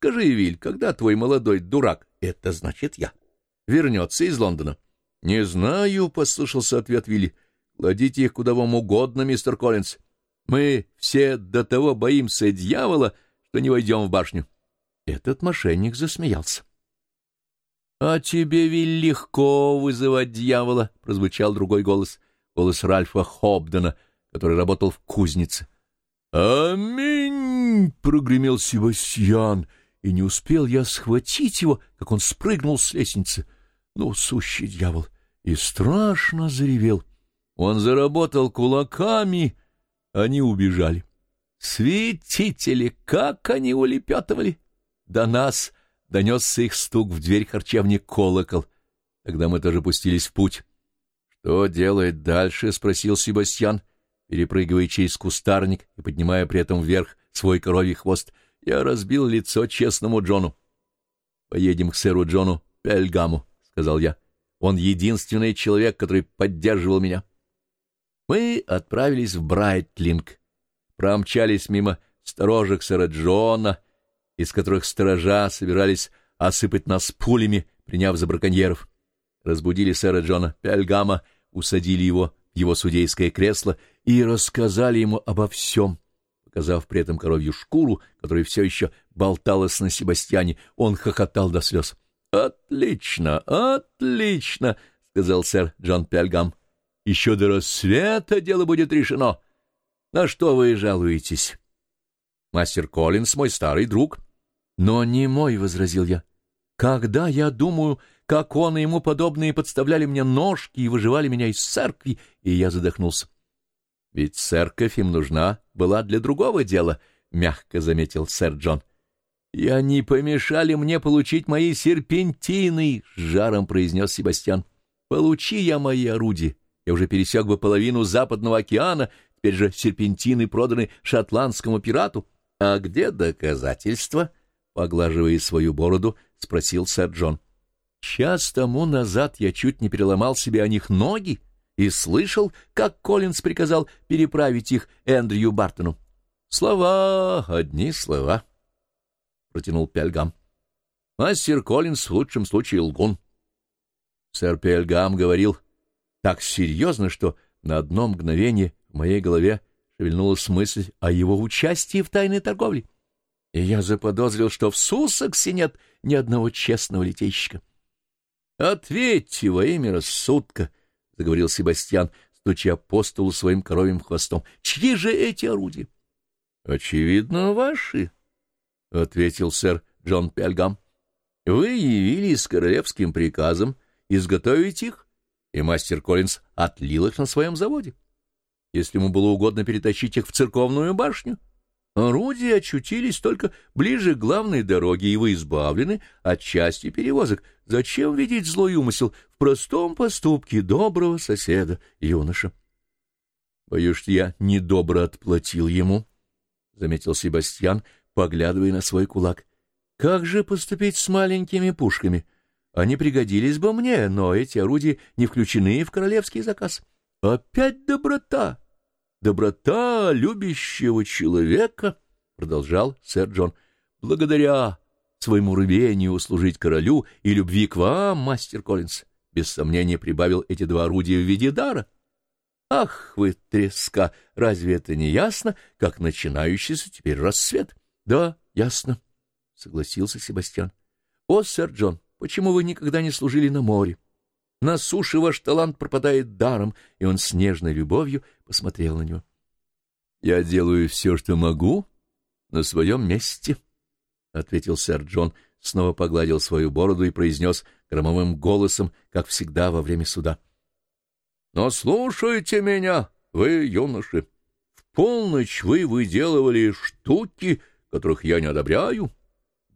Скажи, Виль, когда твой молодой дурак, это значит я, вернется из Лондона? — Не знаю, — послышался ответ Вилли. — Кладите их куда вам угодно, мистер Коллинз. Мы все до того боимся дьявола, что не войдем в башню. Этот мошенник засмеялся. — А тебе, Виль, легко вызывать дьявола, — прозвучал другой голос, голос Ральфа Хобдена, который работал в кузнице. — Аминь! — прогремел Себастьян, и не успел я схватить его, как он спрыгнул с лестницы. Ну, сущий дьявол! И страшно заревел. Он заработал кулаками, они убежали. Светители, как они улепетывали! До нас донесся их стук в дверь харчевни колокол. Тогда мы тоже пустились в путь. — Что делать дальше? — спросил Себастьян, перепрыгивая через кустарник и поднимая при этом вверх свой коровий хвост. Я разбил лицо честному Джону. — Поедем к сэру Джону Пельгаму, — сказал я. Он единственный человек, который поддерживал меня. Мы отправились в Брайтлинг, промчались мимо сторожек сэра Джона, из которых сторожа собирались осыпать нас пулями, приняв за браконьеров. Разбудили сэра Джона Пельгама, усадили его в его судейское кресло и рассказали ему обо всем, показав при этом коровью шкуру, которая все еще болталась на Себастьяне. Он хохотал до слез. — Отлично, отлично, — сказал сэр Джон Пельгам. — Еще до рассвета дело будет решено. На что вы жалуетесь? — Мастер Коллинс мой старый друг. — но не мой, — возразил я. Когда я думаю, как он и ему подобные подставляли мне ножки и выживали меня из церкви, и я задохнулся. Ведь церковь им нужна была для другого дела, — мягко заметил сэр Джон. И они помешали мне получить мои серпентины, — с жаром произнес Себастьян. Получи я мои орудия. Я уже пересек бы половину Западного океана, теперь же серпентины проданы шотландскому пирату. А где доказательства? — Поглаживая свою бороду, спросил сэр Джон. «Час тому назад я чуть не переломал себе о них ноги и слышал, как Коллинз приказал переправить их Эндрю Бартону. Слова, одни слова», — протянул Пельгам. «Мастер Коллинз в лучшем случае лгун». Сэр Пельгам говорил так серьезно, что на одно мгновение в моей голове шевельнулась мысль о его участии в тайной торговле и я заподозрил, что в Суссексе нет ни одного честного литейщика. — Ответьте во имя рассудка, — заговорил Себастьян, стуча по столу своим коровьим хвостом. — Чьи же эти орудия? — Очевидно, ваши, — ответил сэр Джон Пельгам. — Вы явились с королевским приказом изготовить их, и мастер Коллинз отлил их на своем заводе. Если ему было угодно перетащить их в церковную башню, — Орудия очутились только ближе к главной дороге, и вы избавлены от части перевозок. Зачем видеть злой умысел в простом поступке доброго соседа, юноша? — Боюсь, что я недобро отплатил ему, — заметил Себастьян, поглядывая на свой кулак. — Как же поступить с маленькими пушками? Они пригодились бы мне, но эти орудия не включены в королевский заказ. Опять доброта! Доброта любящего человека, — продолжал сэр Джон, — благодаря своему рвению служить королю и любви к вам, мастер Коллинз, без сомнения прибавил эти два орудия в виде дара. Ах вы, треска, разве это не ясно, как начинающийся теперь рассвет? Да, ясно, — согласился Себастьян. О, сэр Джон, почему вы никогда не служили на море? На суше ваш талант пропадает даром, и он с нежной любовью посмотрел на него. — Я делаю все, что могу, на своем месте, — ответил сэр Джон, снова погладил свою бороду и произнес громовым голосом, как всегда во время суда. — Но слушайте меня, вы, юноши. В полночь вы выделывали штуки, которых я не одобряю,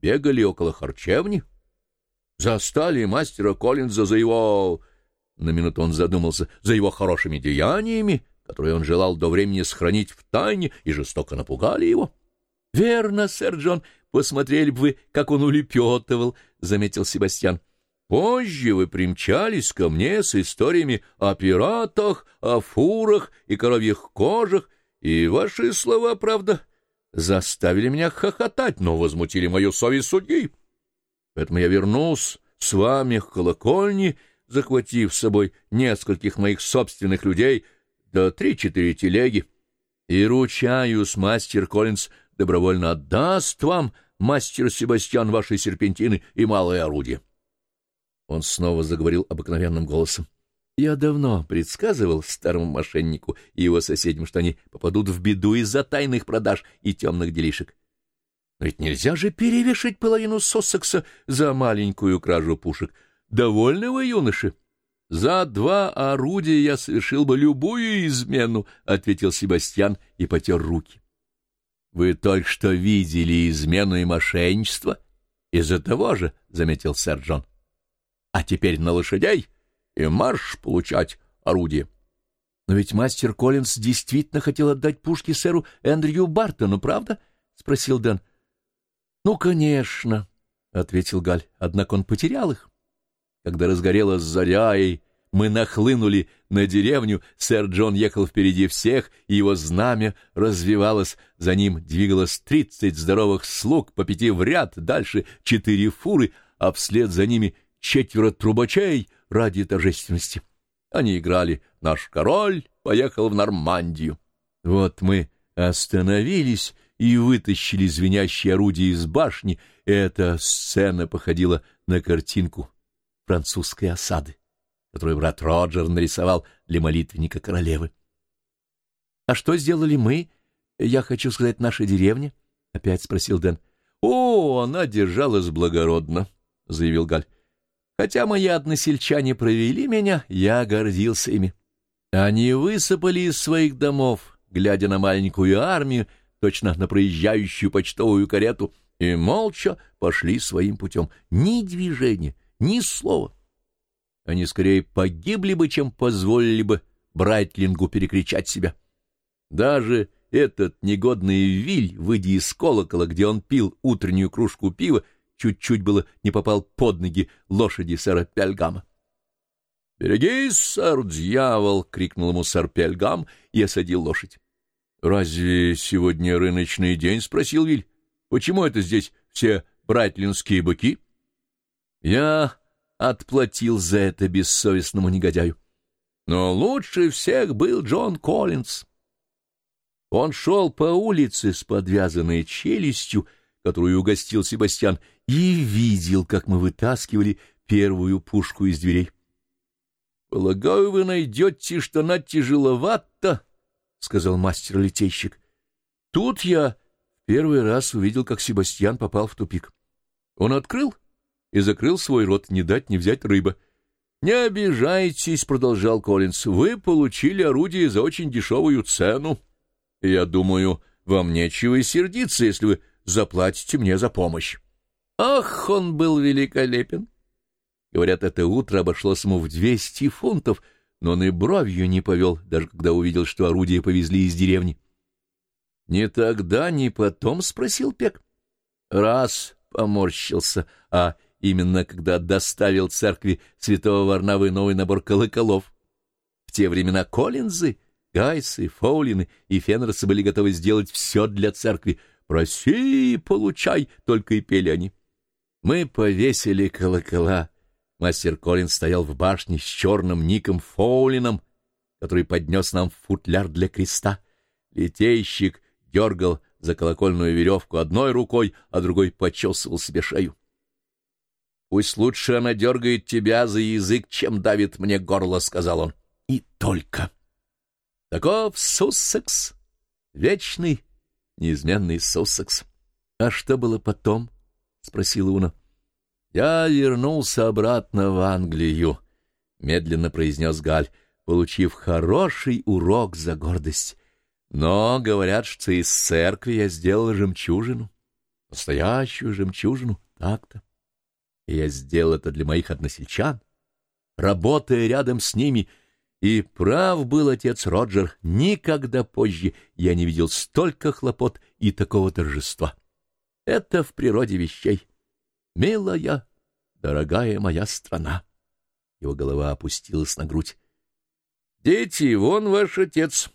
бегали около харчевни, Застали мастера Коллинза за его... На минуту он задумался, за его хорошими деяниями, которые он желал до времени сохранить в тайне, и жестоко напугали его. — Верно, сэр Джон, посмотрели бы вы, как он улепетывал, — заметил Себастьян. — Позже вы примчались ко мне с историями о пиратах, о фурах и коровьих кожах, и ваши слова, правда, заставили меня хохотать, но возмутили мою совесть судьи. Поэтому я вернулся с вами к колокольне, захватив с собой нескольких моих собственных людей, да три-четыре телеги. И ручаюсь, мастер Коллинз добровольно отдаст вам, мастер Себастьян, ваши серпентины и малое орудие. Он снова заговорил обыкновенным голосом. Я давно предсказывал старому мошеннику и его соседям, что они попадут в беду из-за тайных продаж и темных делишек. Но ведь нельзя же перевешать половину Соссекса за маленькую кражу пушек. Довольны вы, юноши? — За два орудия я совершил бы любую измену, — ответил Себастьян и потер руки. — Вы только что видели измену и мошенничество? — Из-за того же, — заметил сэр Джон. — А теперь на лошадей и марш получать орудие. — Но ведь мастер Коллинз действительно хотел отдать пушки сэру Эндрю Бартону, правда? — спросил Дэн. — Ну, конечно, — ответил Галь, — однако он потерял их. Когда разгорелась заря, и мы нахлынули на деревню, сэр Джон ехал впереди всех, и его знамя развивалось, за ним двигалось тридцать здоровых слуг, по пяти в ряд, дальше четыре фуры, а вслед за ними четверо трубачей ради торжественности. Они играли «Наш король поехал в Нормандию». Вот мы остановились и вытащили звенящие орудия из башни. Эта сцена походила на картинку французской осады, которую брат Роджер нарисовал для молитвенника королевы. — А что сделали мы? Я хочу сказать, наша деревня? — опять спросил Дэн. — О, она держалась благородно, — заявил Галь. — Хотя мои односельчане провели меня, я гордился ими. Они высыпали из своих домов, глядя на маленькую армию, точно на проезжающую почтовую карету, и молча пошли своим путем. Ни движения, ни слова. Они скорее погибли бы, чем позволили бы Брайтлингу перекричать себя. Даже этот негодный Виль, выйдя из колокола, где он пил утреннюю кружку пива, чуть-чуть было не попал под ноги лошади сэра Пельгама. «Берегись, сэр, дьявол!» — крикнул ему сэр Пельгам и осадил лошадь. «Разве сегодня рыночный день?» — спросил Виль. «Почему это здесь все братлинские быки?» «Я отплатил за это бессовестному негодяю. Но лучше всех был Джон Коллинз. Он шел по улице с подвязанной челюстью, которую угостил Себастьян, и видел, как мы вытаскивали первую пушку из дверей. — Полагаю, вы найдете, что она тяжеловата, — сказал мастер-литейщик. Тут я первый раз увидел, как Себастьян попал в тупик. Он открыл и закрыл свой рот, не дать не взять рыба. — Не обижайтесь, — продолжал Коллинз, — вы получили орудие за очень дешевую цену. Я думаю, вам нечего и сердиться, если вы заплатите мне за помощь. Ах, он был великолепен! Говорят, это утро обошлось ему в двести фунтов — но он и бровью не повел, даже когда увидел, что орудие повезли из деревни. — Не тогда, ни потом? — спросил Пек. — Раз поморщился, а именно когда доставил церкви святого Варнавы новый набор колоколов. В те времена Коллинзы, Гайсы, Фоулины и Фенерсы были готовы сделать все для церкви. «Проси и получай!» — только и пели они. Мы повесили колокола Мастер Колин стоял в башне с черным Ником Фоулином, который поднес нам футляр для креста. Литейщик дергал за колокольную веревку одной рукой, а другой почесывал себе шею. «Пусть лучше она дергает тебя за язык, чем давит мне горло», — сказал он. «И только». Таков Суссекс, вечный, неизменный Суссекс. «А что было потом?» — спросила Уна. «Я вернулся обратно в Англию», — медленно произнес Галь, получив хороший урок за гордость. «Но говорят, что из церкви я сделал жемчужину, настоящую жемчужину, так-то. Я сделал это для моих односельчан, работая рядом с ними, и прав был отец Роджер, никогда позже я не видел столько хлопот и такого торжества. Это в природе вещей» милая, дорогая моя страна. Его голова опустилась на грудь. — Дети, вон ваш отец.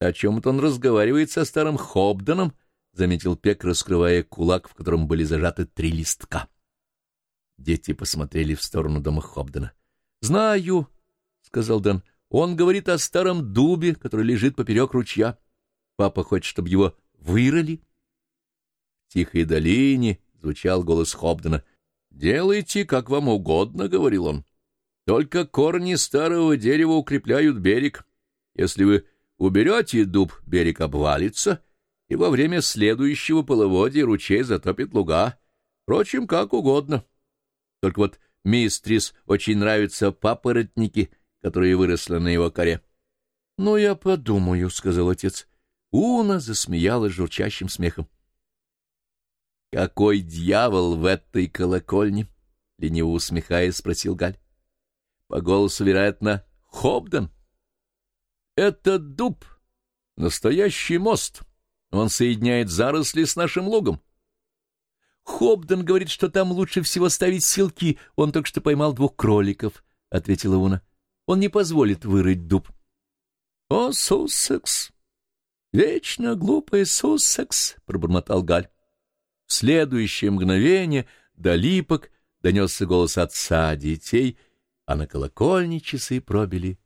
О чем-то он разговаривает со старым Хобденом. — заметил Пек, раскрывая кулак, в котором были зажаты три листка. Дети посмотрели в сторону дома Хобдена. — Знаю, — сказал Дэн. — Он говорит о старом дубе, который лежит поперек ручья. Папа хочет, чтобы его вырыли. В тихой долине звучал голос Хобдена. — Делайте, как вам угодно, — говорил он. — Только корни старого дерева укрепляют берег. Если вы уберете дуб, берег обвалится, и во время следующего половодья ручей затопит луга. Впрочем, как угодно. Только вот мистрис очень нравятся папоротники, которые выросли на его коре. — Ну, я подумаю, — сказал отец. Уна засмеялась журчащим смехом. — Какой дьявол в этой колокольне? — лениво усмехаясь, спросил Галь. — По голосу, вероятно, Хобден. — Это дуб, настоящий мост. Он соединяет заросли с нашим лугом. Хобден говорит, что там лучше всего ставить селки. Он только что поймал двух кроликов, — ответила Уна. Он не позволит вырыть дуб. — О, Суссекс! Вечно глупый Суссекс! — пробормотал Галь. В следующее мгновение до липок донесся голос отца детей, а на колокольне часы пробили